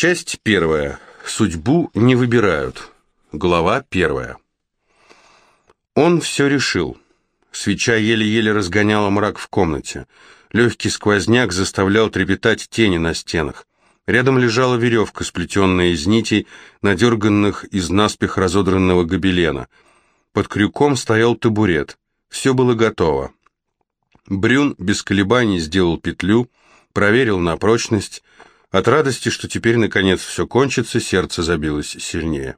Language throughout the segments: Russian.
Часть первая. Судьбу не выбирают. Глава первая. Он все решил. Свеча еле-еле разгоняла мрак в комнате. Легкий сквозняк заставлял трепетать тени на стенах. Рядом лежала веревка, сплетенная из нитей, надерганных из наспех разодранного гобелена. Под крюком стоял табурет. Все было готово. Брюн без колебаний сделал петлю, проверил на прочность. От радости, что теперь наконец все кончится, сердце забилось сильнее.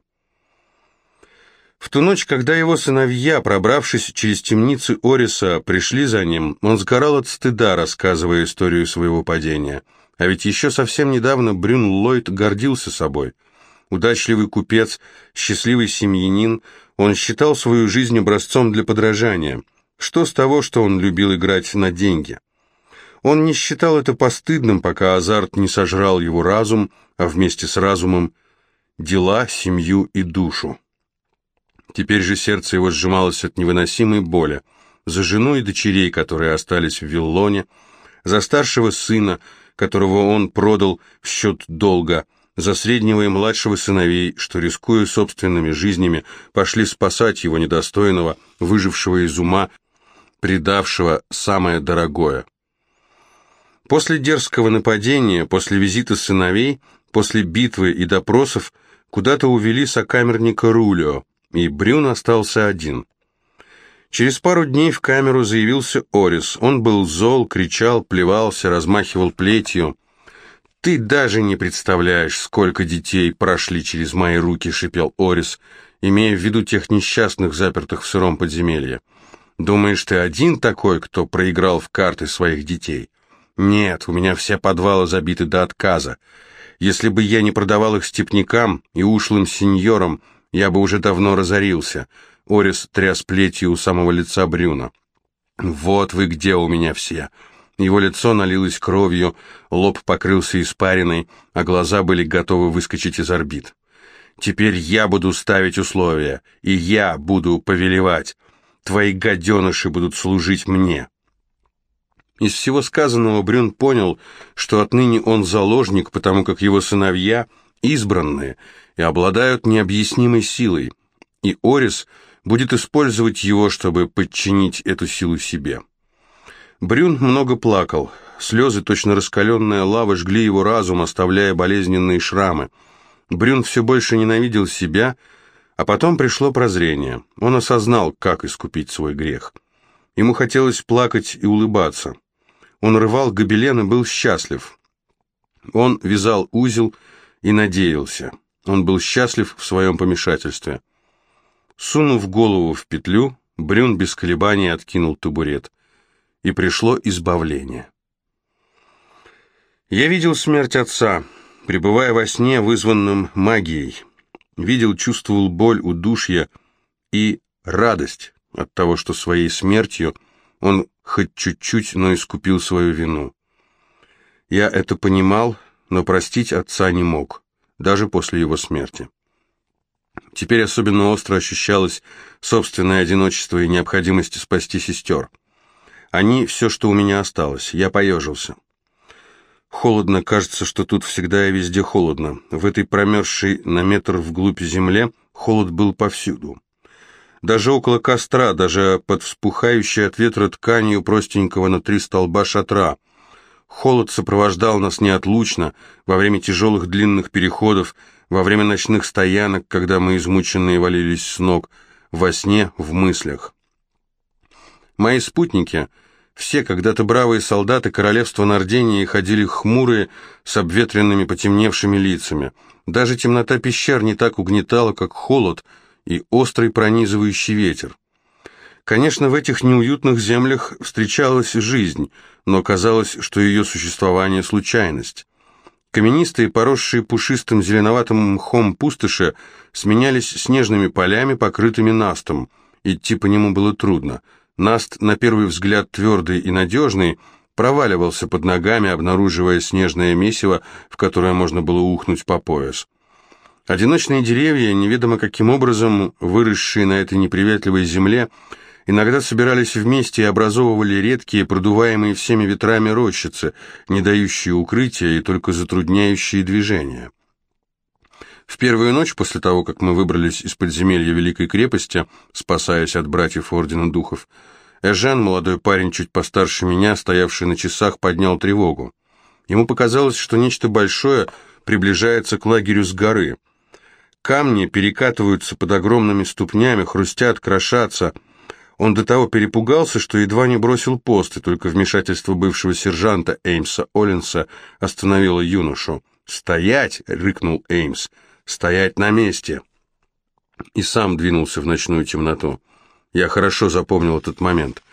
В ту ночь, когда его сыновья, пробравшись через темницы Ориса, пришли за ним, он сгорал от стыда, рассказывая историю своего падения – а ведь еще совсем недавно Брюн Ллойд гордился собой. Удачливый купец, счастливый семьянин, он считал свою жизнь образцом для подражания. Что с того, что он любил играть на деньги? Он не считал это постыдным, пока азарт не сожрал его разум, а вместе с разумом дела, семью и душу. Теперь же сердце его сжималось от невыносимой боли. За жену и дочерей, которые остались в Виллоне, за старшего сына, которого он продал в счет долга, за среднего и младшего сыновей, что, рискуя собственными жизнями, пошли спасать его недостойного, выжившего из ума, предавшего самое дорогое. После дерзкого нападения, после визита сыновей, после битвы и допросов, куда-то увели сокамерника Рулио, и Брюн остался один. Через пару дней в камеру заявился Орис. Он был зол, кричал, плевался, размахивал плетью. «Ты даже не представляешь, сколько детей прошли через мои руки», — шипел Орис, имея в виду тех несчастных, запертых в сыром подземелье. «Думаешь, ты один такой, кто проиграл в карты своих детей?» «Нет, у меня все подвалы забиты до отказа. Если бы я не продавал их степнякам и ушлым сеньорам, я бы уже давно разорился». Орис тряс плетью у самого лица Брюна. «Вот вы где у меня все!» Его лицо налилось кровью, лоб покрылся испариной, а глаза были готовы выскочить из орбит. «Теперь я буду ставить условия, и я буду повелевать. Твои гаденыши будут служить мне». Из всего сказанного Брюн понял, что отныне он заложник, потому как его сыновья избранные и обладают необъяснимой силой, и Орис — будет использовать его, чтобы подчинить эту силу себе. Брюн много плакал. Слезы, точно раскаленная лава, жгли его разум, оставляя болезненные шрамы. Брюн все больше ненавидел себя, а потом пришло прозрение. Он осознал, как искупить свой грех. Ему хотелось плакать и улыбаться. Он рвал гобелен и был счастлив. Он вязал узел и надеялся. Он был счастлив в своем помешательстве. Сунув голову в петлю, Брюн без колебаний откинул табурет. И пришло избавление. Я видел смерть отца, пребывая во сне, вызванном магией. Видел, чувствовал боль, удушья и радость от того, что своей смертью он хоть чуть-чуть, но искупил свою вину. Я это понимал, но простить отца не мог, даже после его смерти. Теперь особенно остро ощущалось собственное одиночество и необходимость спасти сестер. Они — все, что у меня осталось. Я поежился. Холодно, кажется, что тут всегда и везде холодно. В этой промерзшей на метр вглубь земле холод был повсюду. Даже около костра, даже под вспухающей от ветра тканью простенького на три столба шатра. Холод сопровождал нас неотлучно во время тяжелых длинных переходов, во время ночных стоянок, когда мы измученные валились с ног, во сне, в мыслях. Мои спутники, все когда-то бравые солдаты королевства Нардении, ходили хмурые, с обветренными потемневшими лицами. Даже темнота пещер не так угнетала, как холод и острый пронизывающий ветер. Конечно, в этих неуютных землях встречалась жизнь, но казалось, что ее существование – случайность. Каменистые, поросшие пушистым зеленоватым мхом пустоши сменялись снежными полями, покрытыми настом. Идти по нему было трудно. Наст, на первый взгляд твердый и надежный, проваливался под ногами, обнаруживая снежное месиво, в которое можно было ухнуть по пояс. Одиночные деревья, неведомо каким образом выросшие на этой неприветливой земле, иногда собирались вместе и образовывали редкие, продуваемые всеми ветрами рощицы, не дающие укрытия и только затрудняющие движение. В первую ночь после того, как мы выбрались из подземелья Великой крепости, спасаясь от братьев Ордена Духов, Эжен, молодой парень чуть постарше меня, стоявший на часах, поднял тревогу. Ему показалось, что нечто большое приближается к лагерю с горы. Камни перекатываются под огромными ступнями, хрустят, крошатся. Он до того перепугался, что едва не бросил пост, и только вмешательство бывшего сержанта Эймса Оллинса остановило юношу. «Стоять!» — рыкнул Эймс. «Стоять на месте!» И сам двинулся в ночную темноту. Я хорошо запомнил этот момент.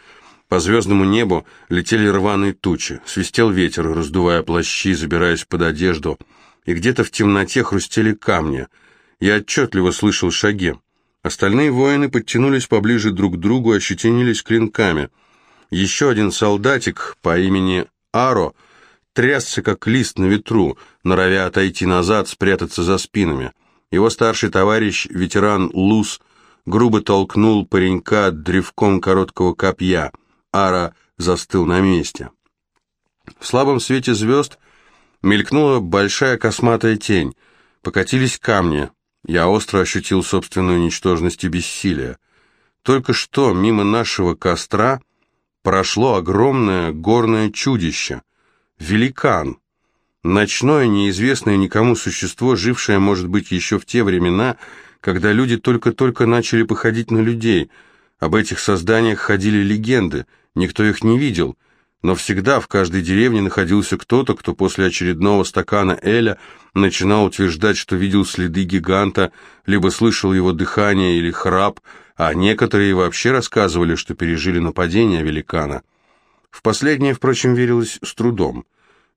По звездному небу летели рваные тучи, свистел ветер, раздувая плащи, забираясь под одежду, и где-то в темноте хрустели камни. Я отчетливо слышал шаги. Остальные воины подтянулись поближе друг к другу, ощетинились клинками. Еще один солдатик по имени Аро трясся, как лист на ветру, норовя отойти назад, спрятаться за спинами. Его старший товарищ, ветеран Лус, грубо толкнул паренька древком короткого копья. Ара застыл на месте. В слабом свете звезд мелькнула большая косматая тень. Покатились камни. Я остро ощутил собственную ничтожность и бессилие. Только что мимо нашего костра прошло огромное горное чудище. Великан. Ночное, неизвестное никому существо, жившее, может быть, еще в те времена, когда люди только-только начали походить на людей. Об этих созданиях ходили легенды, никто их не видел, но всегда в каждой деревне находился кто-то, кто после очередного стакана Эля начинал утверждать, что видел следы гиганта, либо слышал его дыхание или храп, а некоторые вообще рассказывали, что пережили нападение великана. В последнее, впрочем, верилось с трудом.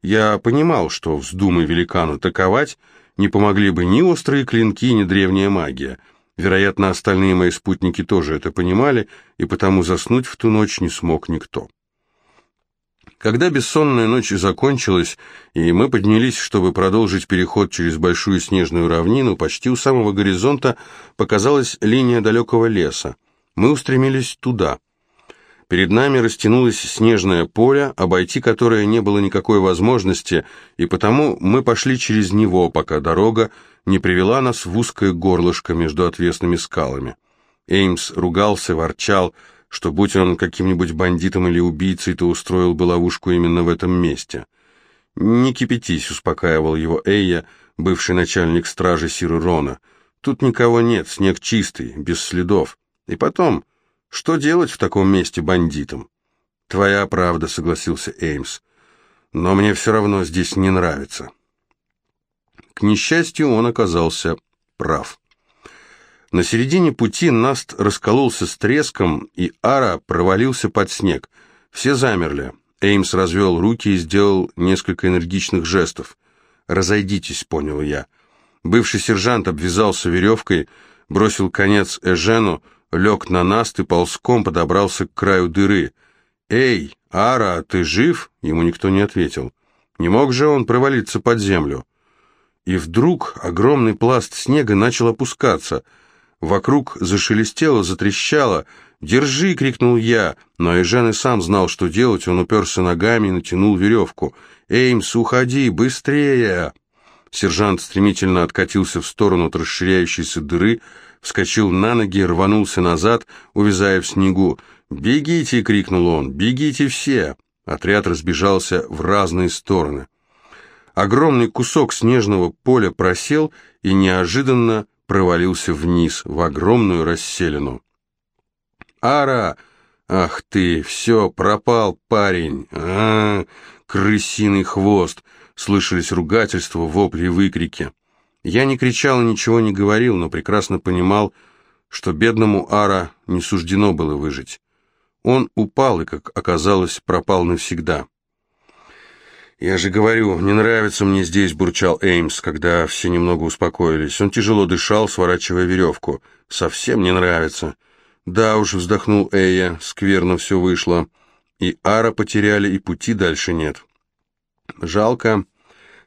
Я понимал, что вздумай великан атаковать, не помогли бы ни острые клинки, ни древняя магия. Вероятно, остальные мои спутники тоже это понимали, и потому заснуть в ту ночь не смог никто. Когда бессонная ночь закончилась, и мы поднялись, чтобы продолжить переход через большую снежную равнину, почти у самого горизонта показалась линия далекого леса. Мы устремились туда — Перед нами растянулось снежное поле, обойти которое не было никакой возможности, и потому мы пошли через него, пока дорога не привела нас в узкое горлышко между отвесными скалами. Эймс ругался, ворчал, что будь он каким-нибудь бандитом или убийцей, то устроил бы ловушку именно в этом месте. «Не кипятись», — успокаивал его Эйя, бывший начальник стражи Сиры Рона. «Тут никого нет, снег чистый, без следов. И потом, что делать в таком месте бандитам? Твоя правда, согласился Эймс. Но мне все равно здесь не нравится. К несчастью, он оказался прав. На середине пути Наст раскололся с треском, и Ара провалился под снег. Все замерли. Эймс развел руки и сделал несколько энергичных жестов. «Разойдитесь», — понял я. Бывший сержант обвязался веревкой, бросил конец Эжену, лег на наст и ползком подобрался к краю дыры. «Эй, Ара, ты жив?» Ему никто не ответил. Не мог же он провалиться под землю? И вдруг огромный пласт снега начал опускаться. Вокруг зашелестело, затрещало. «Держи!» — крикнул я, но Эжен и сам знал, что делать. Он уперся ногами и натянул веревку. «Эймс, уходи! Быстрее!» Сержант стремительно откатился в сторону от расширяющейся дыры, вскочил на ноги, рванулся назад, увязая в снегу. «Бегите!» — крикнул он. «Бегите все!» Отряд разбежался в разные стороны. Огромный кусок снежного поля просел и неожиданно провалился вниз, в огромную расселину. «Ара! Ах ты! Все, пропал парень! а, -а, -а Крысиный хвост!» Слышались ругательства, вопли и выкрики. Я не кричал и ничего не говорил, но прекрасно понимал, что бедному Ара не суждено было выжить. Он упал и, как оказалось, пропал навсегда. «Я же говорю, не нравится мне здесь», — бурчал Эймс, когда все немного успокоились. Он тяжело дышал, сворачивая веревку. «Совсем не нравится». «Да уж», — вздохнул Эйя, — «скверно все вышло. И Ара потеряли, и пути дальше нет». «Жалко.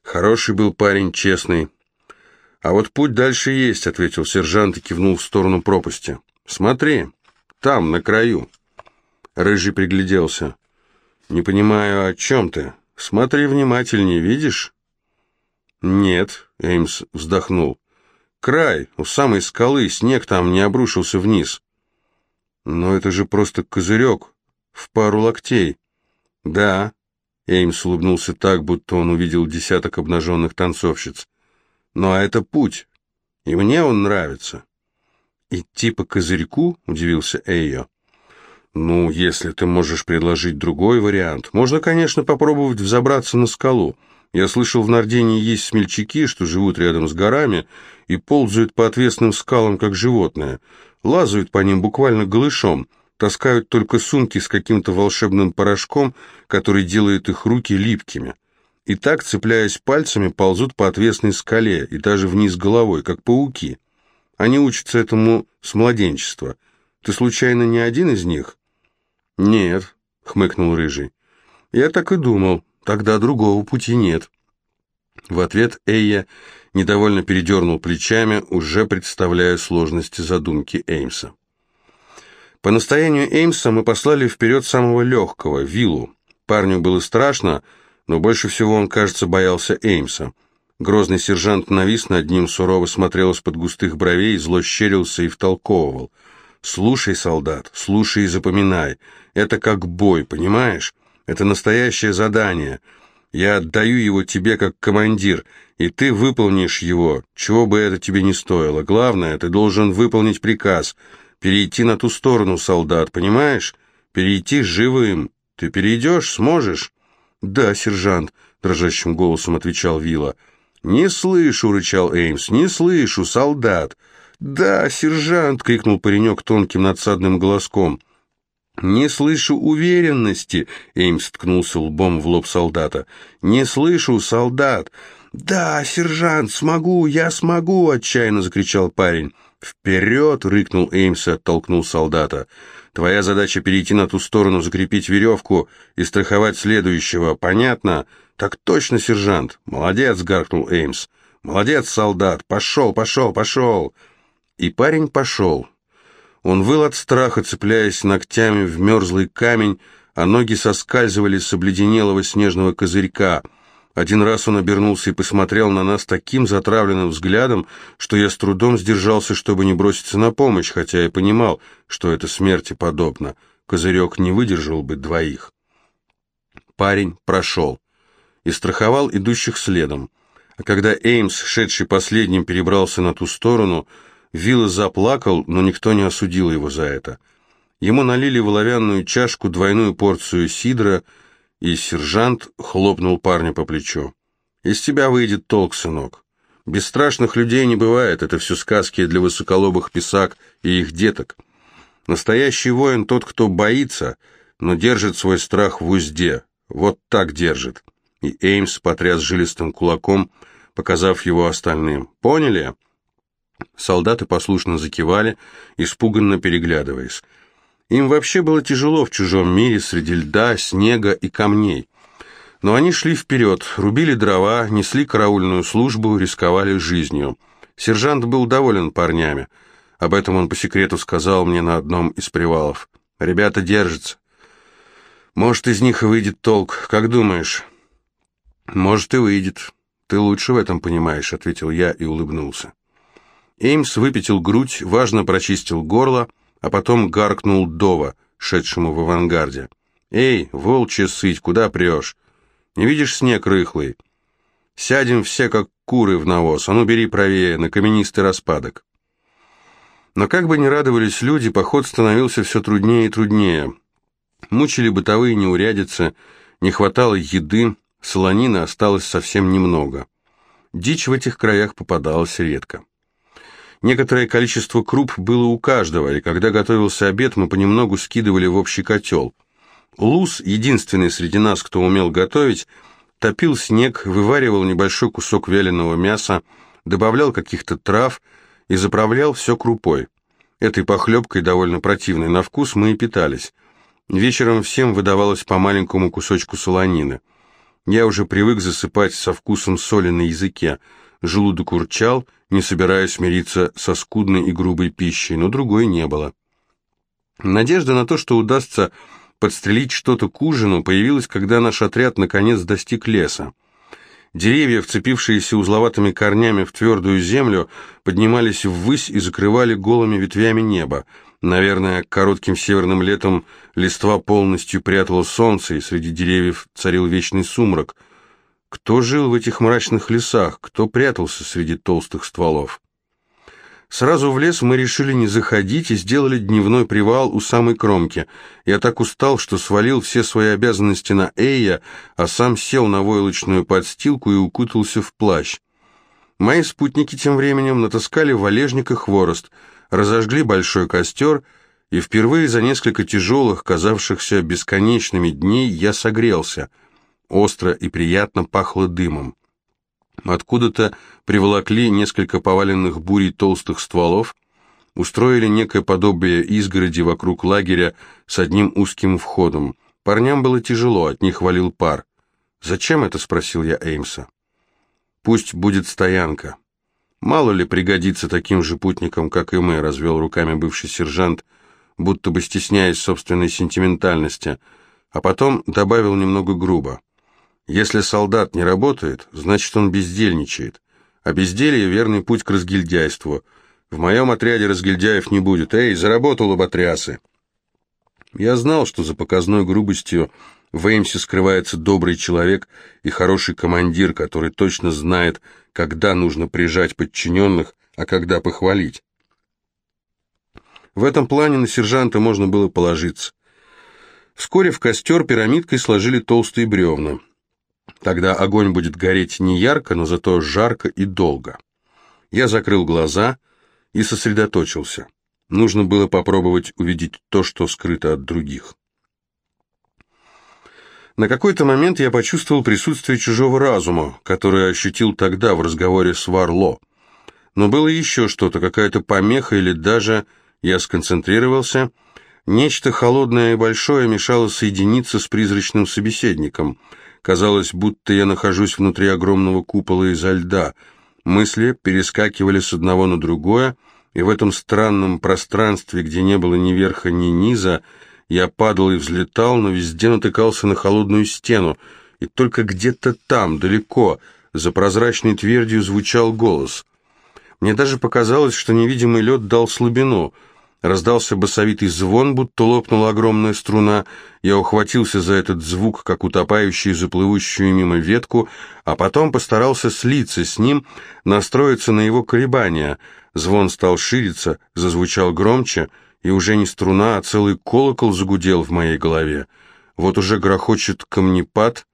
Хороший был парень, честный. «А вот путь дальше есть», — ответил сержант и кивнул в сторону пропасти. «Смотри, там, на краю». Рыжий пригляделся. «Не понимаю, о чем ты? Смотри внимательнее, видишь?» «Нет», — Эймс вздохнул. край, у самой скалы, снег там не обрушился вниз. Но это же просто козырек, в пару локтей. Да, Эймс улыбнулся так, будто он увидел десяток обнаженных танцовщиц. Но это путь, и мне он нравится. «Идти по козырьку?» — удивился Эйо. «Ну, если ты можешь предложить другой вариант. Можно, конечно, попробовать взобраться на скалу. Я слышал, в Нардении есть смельчаки, что живут рядом с горами и ползают по отвесным скалам, как животные. Лазают по ним буквально голышом, таскают только сумки с каким-то волшебным порошком, который делает их руки липкими. И так, цепляясь пальцами, ползут по отвесной скале и даже вниз головой, как пауки. Они учатся этому с младенчества. Ты случайно не один из них?» «Нет», — хмыкнул Рыжий. «Я так и думал. Тогда другого пути нет». В ответ Эйя недовольно передернул плечами, уже представляя сложности задумки Эймса. По настоянию Эймса мы послали вперед самого легкого, Виллу. Парню было страшно, но больше всего он, кажется, боялся Эймса. Грозный сержант навис над ним, сурово смотрел из-под густых бровей, зло щерился и втолковывал. «Слушай, солдат, слушай и запоминай. Это как бой, понимаешь? Это настоящее задание. Я отдаю его тебе как командир, и ты выполнишь его, чего бы это тебе не стоило. Главное, ты должен выполнить приказ. Перейти на ту сторону, солдат, понимаешь? Перейти живым. Ты перейдешь, сможешь?» «Да, сержант», — дрожащим голосом отвечал Вилла. «Не слышу», — рычал Эймс, — «не слышу, солдат». «Да, сержант!» — крикнул паренек тонким надсадным голоском. «Не слышу уверенности!» — Эймс ткнулся лбом в лоб солдата. «Не слышу, солдат!» «Да, сержант, смогу, я смогу!» — отчаянно закричал парень. «Вперед!» — рыкнул Эймс и оттолкнул солдата. «Твоя задача перейти на ту сторону, закрепить веревку и страховать следующего. Понятно?» «Так точно, сержант!» «Молодец!» — гаркнул Эймс. «Молодец, солдат! Пошел, пошел, пошел!» И парень пошел. Он выл от страха, цепляясь ногтями в мерзлый камень, а ноги соскальзывали с обледенелого снежного козырька. Один раз он обернулся и посмотрел на нас таким затравленным взглядом, что я с трудом сдержался, чтобы не броситься на помощь, хотя и понимал, что это смерти подобно. Козырек не выдержал бы двоих. Парень прошел и страховал идущих следом. А когда Эймс, шедший последним, перебрался на ту сторону, Вилла заплакал, но никто не осудил его за это. Ему налили в оловянную чашку двойную порцию сидра, и сержант хлопнул парня по плечу. «Из тебя выйдет толк, сынок. Бесстрашных людей не бывает, это все сказки для высоколобых писак и их деток. Настоящий воин тот, кто боится, но держит свой страх в узде. Вот так держит». И Эймс потряс жилистым кулаком, показав его остальным. «Поняли?» Солдаты послушно закивали, испуганно переглядываясь. Им вообще было тяжело в чужом мире среди льда, снега и камней. Но они шли вперед, рубили дрова, несли караульную службу, рисковали жизнью. Сержант был доволен парнями. Об этом он по секрету сказал мне на одном из привалов. «Ребята держатся. Может, из них и выйдет толк. Как думаешь?» «Может, и выйдет. Ты лучше в этом понимаешь», — ответил я и улыбнулся. Эймс выпятил грудь, важно прочистил горло, а потом гаркнул Дова, шедшему в авангарде. «Эй, волчья сыть, куда прешь? Не видишь снег рыхлый? Сядем все, как куры в навоз, а ну бери правее, на каменистый распадок». Но как бы ни радовались люди, поход становился все труднее и труднее. Мучили бытовые неурядицы, не хватало еды, солонины осталось совсем немного. Дичь в этих краях попадалась редко. Некоторое количество круп было у каждого, и когда готовился обед, мы понемногу скидывали в общий котел. Луз, единственный среди нас, кто умел готовить, топил снег, вываривал небольшой кусок вяленого мяса, добавлял каких-то трав и заправлял все крупой. Этой похлебкой, довольно противной на вкус, мы и питались. Вечером всем выдавалось по маленькому кусочку солонины. Я уже привык засыпать со вкусом соли на языке – Желудок урчал, не собираясь мириться со скудной и грубой пищей, но другой не было. Надежда на то, что удастся подстрелить что-то к ужину, появилась, когда наш отряд наконец достиг леса. Деревья, вцепившиеся узловатыми корнями в твердую землю, поднимались ввысь и закрывали голыми ветвями небо. Наверное, коротким северным летом листва полностью прятало солнце, и среди деревьев царил вечный сумрак. Кто жил в этих мрачных лесах, кто прятался среди толстых стволов? Сразу в лес мы решили не заходить и сделали дневной привал у самой кромки. Я так устал, что свалил все свои обязанности на Эйя, а сам сел на войлочную подстилку и укутался в плащ. Мои спутники тем временем натаскали валежник и хворост, разожгли большой костер, и впервые за несколько тяжелых, казавшихся бесконечными дней, я согрелся. Остро и приятно пахло дымом. Откуда-то приволокли несколько поваленных бурей толстых стволов, устроили некое подобие изгороди вокруг лагеря с одним узким входом. Парням было тяжело, от них валил пар. «Зачем это?» — спросил я Эймса. «Пусть будет стоянка. Мало ли пригодится таким же путникам, как и мы», — развел руками бывший сержант, будто бы стесняясь собственной сентиментальности, а потом добавил немного грубо. Если солдат не работает, значит он бездельничает. А безделье – верный путь к разгильдяйству. В моем отряде разгильдяев не будет. Эй, заработал оботрясы. Я знал, что за показной грубостью в Эймсе скрывается добрый человек и хороший командир, который точно знает, когда нужно прижать подчиненных, а когда похвалить. В этом плане на сержанта можно было положиться. Вскоре в костер пирамидкой сложили толстые бревна. Тогда огонь будет гореть не ярко, но зато жарко и долго. Я закрыл глаза и сосредоточился. Нужно было попробовать увидеть то, что скрыто от других. На какой-то момент я почувствовал присутствие чужого разума, который ощутил тогда в разговоре с Варло. Но было еще что-то, какая-то помеха или даже, я сконцентрировался, нечто холодное и большое мешало соединиться с призрачным собеседником — Казалось, будто я нахожусь внутри огромного купола изо льда. Мысли перескакивали с одного на другое, и в этом странном пространстве, где не было ни верха, ни низа, я падал и взлетал, но везде натыкался на холодную стену, и только где-то там, далеко, за прозрачной твердью звучал голос. Мне даже показалось, что невидимый лед дал слабину — Раздался басовитый звон, будто лопнула огромная струна. Я ухватился за этот звук, как утопающий за плывущую мимо ветку, а потом постарался слиться с ним, настроиться на его колебания. Звон стал шириться, зазвучал громче, и уже не струна, а целый колокол загудел в моей голове. Вот уже грохочет камнепад,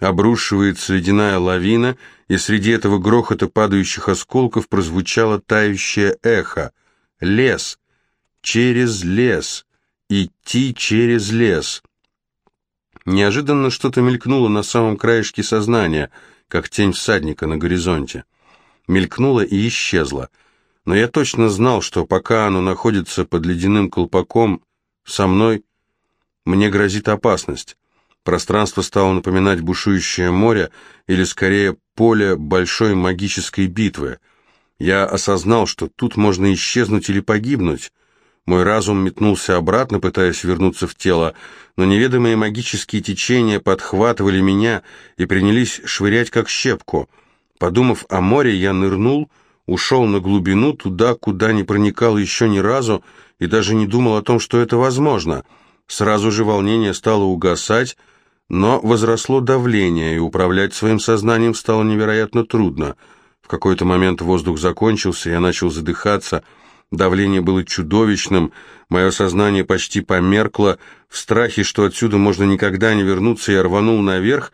обрушивается ледяная лавина, и среди этого грохота падающих осколков прозвучало тающее эхо. Лес — через лес, идти через лес. Неожиданно что-то мелькнуло на самом краешке сознания, как тень всадника на горизонте. Мелькнуло и исчезло. Но я точно знал, что пока оно находится под ледяным колпаком, со мной мне грозит опасность. Пространство стало напоминать бушующее море, или скорее поле большой магической битвы. Я осознал, что тут можно исчезнуть или погибнуть. Мой разум метнулся обратно, пытаясь вернуться в тело, но неведомые магические течения подхватывали меня и принялись швырять как щепку. Подумав о море, я нырнул, ушел на глубину, туда, куда не проникал еще ни разу, и даже не думал о том, что это возможно. Сразу же волнение стало угасать, но возросло давление, и управлять своим сознанием стало невероятно трудно. В какой-то момент воздух закончился, я начал задыхаться — Давление было чудовищным, мое сознание почти померкло, в страхе, что отсюда можно никогда не вернуться, я рванул наверх,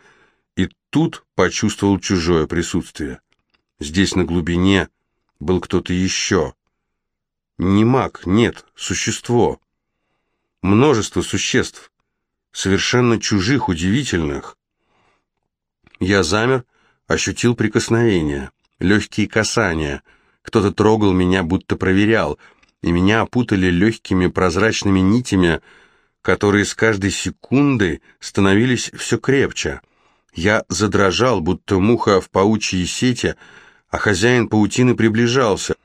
и тут почувствовал чужое присутствие. Здесь, на глубине, был кто-то еще. Не маг, нет, существо. Множество существ, совершенно чужих, удивительных. Я замер, ощутил прикосновение, легкие касания — кто-то трогал меня, будто проверял, и меня опутали легкими прозрачными нитями, которые с каждой секундой становились все крепче. Я задрожал, будто муха в паучьей сети, а хозяин паутины приближался.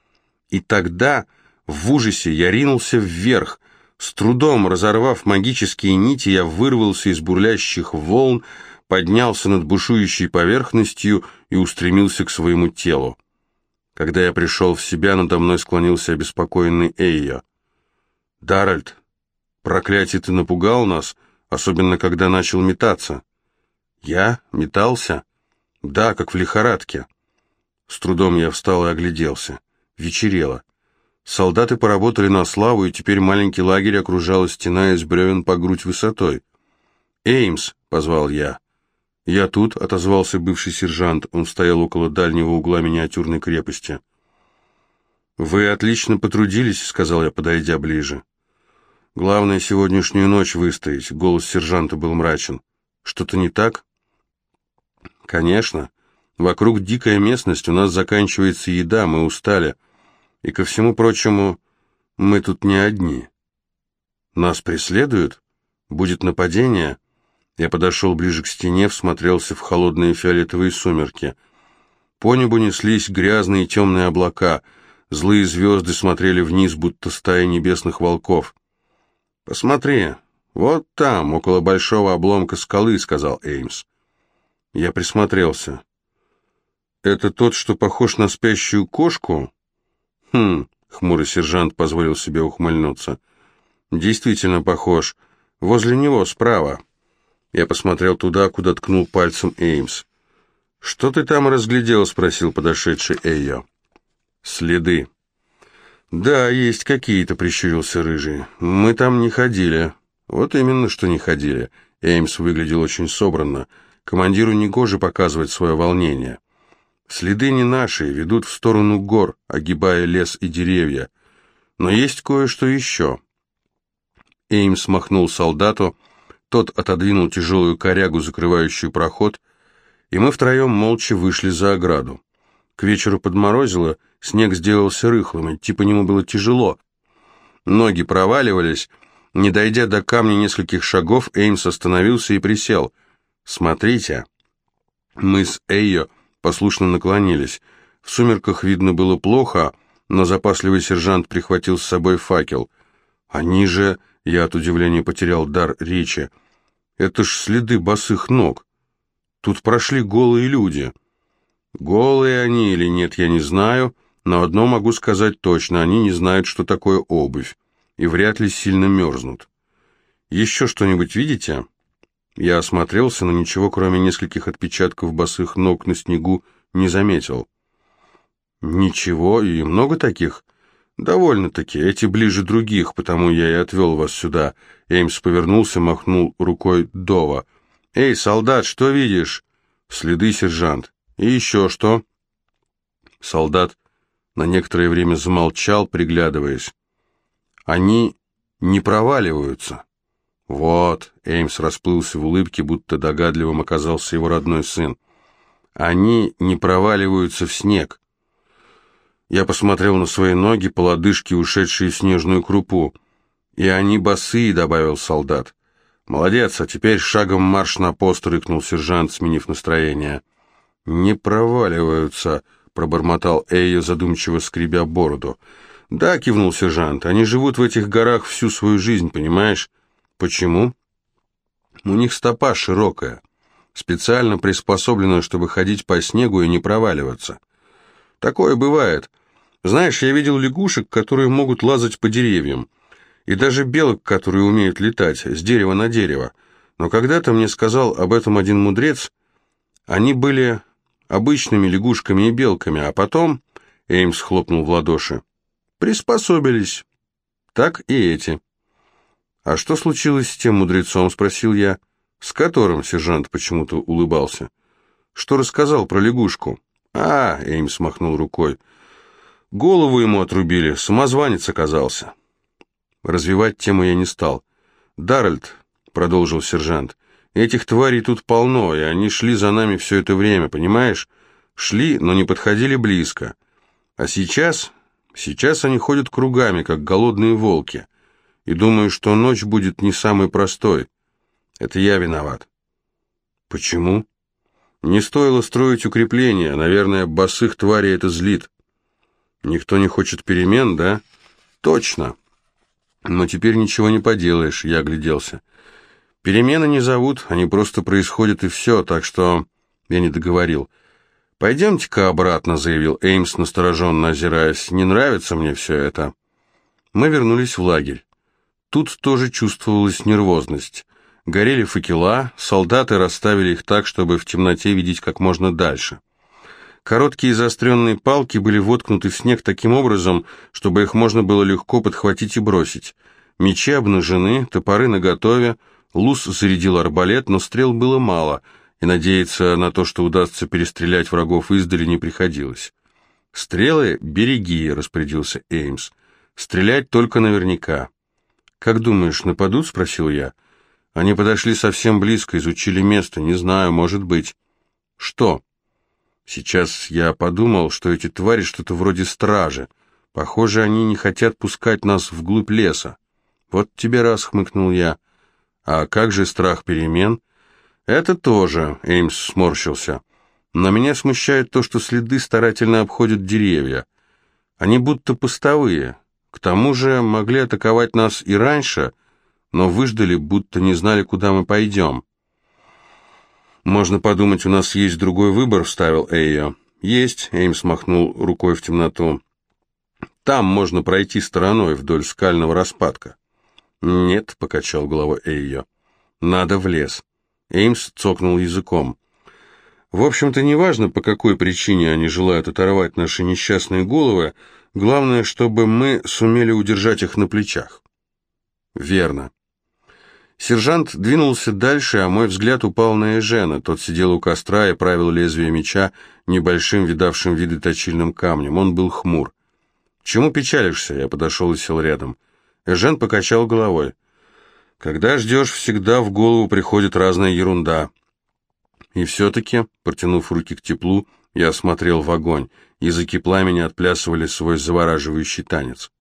И тогда, в ужасе, я ринулся вверх. С трудом разорвав магические нити, я вырвался из бурлящих волн, поднялся над бушующей поверхностью и устремился к своему телу. Когда я пришел в себя, надо мной склонился обеспокоенный Эйя. «Даральд, проклятие, ты напугал нас, особенно когда начал метаться». «Я? Метался?» «Да, как в лихорадке». С трудом я встал и огляделся. Вечерело. Солдаты поработали на славу, и теперь маленький лагерь окружала стена из бревен по грудь высотой. «Эймс!» — позвал я. «Я тут», — отозвался бывший сержант. Он стоял около дальнего угла миниатюрной крепости. «Вы отлично потрудились», — сказал я, подойдя ближе. «Главное сегодняшнюю ночь выстоять», — голос сержанта был мрачен. «Что-то не так?» «Конечно. Вокруг дикая местность, у нас заканчивается еда, мы устали. И ко всему прочему, мы тут не одни. Нас преследуют? Будет нападение?» Я подошел ближе к стене, всмотрелся в холодные фиолетовые сумерки. По небу неслись грязные темные облака. Злые звезды смотрели вниз, будто стая небесных волков. «Посмотри, вот там, около большого обломка скалы», — сказал Эймс. Я присмотрелся. «Это тот, что похож на спящую кошку?» «Хм», — хмурый сержант позволил себе ухмыльнуться. «Действительно похож. Возле него, справа». Я посмотрел туда, куда ткнул пальцем Эймс. «Что ты там разглядел?» — спросил подошедший Эйо. «Следы». «Да, есть какие-то», — прищурился Рыжий. «Мы там не ходили». «Вот именно, что не ходили». Эймс выглядел очень собранно. Командиру негоже показывать свое волнение. «Следы не наши, ведут в сторону гор, огибая лес и деревья. Но есть кое-что еще». Эймс махнул солдату, — тот отодвинул тяжелую корягу, закрывающую проход, и мы втроем молча вышли за ограду. К вечеру подморозило, снег сделался рыхлым, идти по нему было тяжело. Ноги проваливались. Не дойдя до камня нескольких шагов, Эймс остановился и присел. «Смотрите». Мы с Эйо послушно наклонились. В сумерках видно было плохо, но запасливый сержант прихватил с собой факел. «Они же...» Я от удивления потерял дар речи. Это ж следы босых ног. Тут прошли голые люди. Голые они или нет, я не знаю, но одно могу сказать точно, они не знают, что такое обувь, и вряд ли сильно мерзнут. Еще что-нибудь видите? Я осмотрелся, но ничего, кроме нескольких отпечатков босых ног на снегу, не заметил. Ничего, и много таких? «Довольно-таки, эти ближе других, потому я и отвел вас сюда». Эймс повернулся, махнул рукой Дова. «Эй, солдат, что видишь?» «Следы, сержант». «И еще что?» Солдат на некоторое время замолчал, приглядываясь. «Они не проваливаются». «Вот», — Эймс расплылся в улыбке, будто догадливым оказался его родной сын. «Они не проваливаются в снег». Я посмотрел на свои ноги, по лодыжке, ушедшие в снежную крупу. «И они босые», — добавил солдат. «Молодец, а теперь шагом марш на пост», — рыкнул сержант, сменив настроение. «Не проваливаются», — пробормотал Эйо, задумчиво скребя бороду. «Да», — кивнул сержант, — «они живут в этих горах всю свою жизнь, понимаешь?» «Почему?» «У них стопа широкая, специально приспособлена, чтобы ходить по снегу и не проваливаться». «Такое бывает. Знаешь, я видел лягушек, которые могут лазать по деревьям, и даже белок, которые умеют летать с дерева на дерево. Но когда-то мне сказал об этом один мудрец, они были обычными лягушками и белками, а потом, Эймс хлопнул в ладоши, приспособились. Так и эти. «А что случилось с тем мудрецом?» — спросил я. «С которым?» — сержант почему-то улыбался. «Что рассказал про лягушку?» «А!» — Эймс махнул рукой. Голову ему отрубили, самозванец оказался. Развивать тему я не стал. «Даральд», — продолжил сержант, — «этих тварей тут полно, и они шли за нами все это время, понимаешь? Шли, но не подходили близко. А сейчас... Сейчас они ходят кругами, как голодные волки, и думаю, что ночь будет не самой простой. Это я виноват». «Почему?» «Не стоило строить укрепления, наверное, босых тварей это злит». Никто не хочет перемен, да? Точно. Но теперь ничего не поделаешь, я огляделся. Перемены не зовут, они просто происходят и все, так что...» Я не договорил. «Пойдемте-ка обратно», — заявил Эймс, настороженно озираясь. «Не нравится мне все это». Мы вернулись в лагерь. Тут тоже чувствовалась нервозность. Горели факела, солдаты расставили их так, чтобы в темноте видеть как можно дальше. Короткие заостренные палки были воткнуты в снег таким образом, чтобы их можно было легко подхватить и бросить. Мечи обнажены, топоры наготове, Лус зарядил арбалет, но стрел было мало — и надеяться на то, что удастся перестрелять врагов издали, не приходилось. «Стрелы береги», — распорядился Эймс. «Стрелять только наверняка». «Как думаешь, нападут?» — спросил я. «Они подошли совсем близко, изучили место. Не знаю, может быть». «Что?» «Сейчас я подумал, что эти твари что-то вроде стражи. Похоже, они не хотят пускать нас вглубь леса». «Вот тебе раз», — хмыкнул я. «А как же страх перемен?» «Это тоже», — Эймс сморщился. «Но меня смущает то, что следы старательно обходят деревья. Они будто пустовые. К тому же могли атаковать нас и раньше, но выждали, будто не знали, куда мы пойдем». «Можно подумать, у нас есть другой выбор», — вставил Эйо. «Есть», — Эймс махнул рукой в темноту. «Там можно пройти стороной вдоль скального распадка». «Нет», — покачал головой Эйо. «Надо в лес». Эймс цокнул языком. В общем-то, неважно, по какой причине они желают оторвать наши несчастные головы, главное, чтобы мы сумели удержать их на плечах. Верно. Сержант двинулся дальше, а мой взгляд упал на Эжена. Тот сидел у костра и правил лезвие меча небольшим, видавшим виды точильным камнем. Он был хмур. «Чему печалишься?» Я подошел и сел рядом. Эжен покачал головой. Когда ждешь, всегда в голову приходит разная ерунда. И все-таки, протянув руки к теплу, я осмотрел в огонь. Языки пламени отплясывали свой завораживающий танец.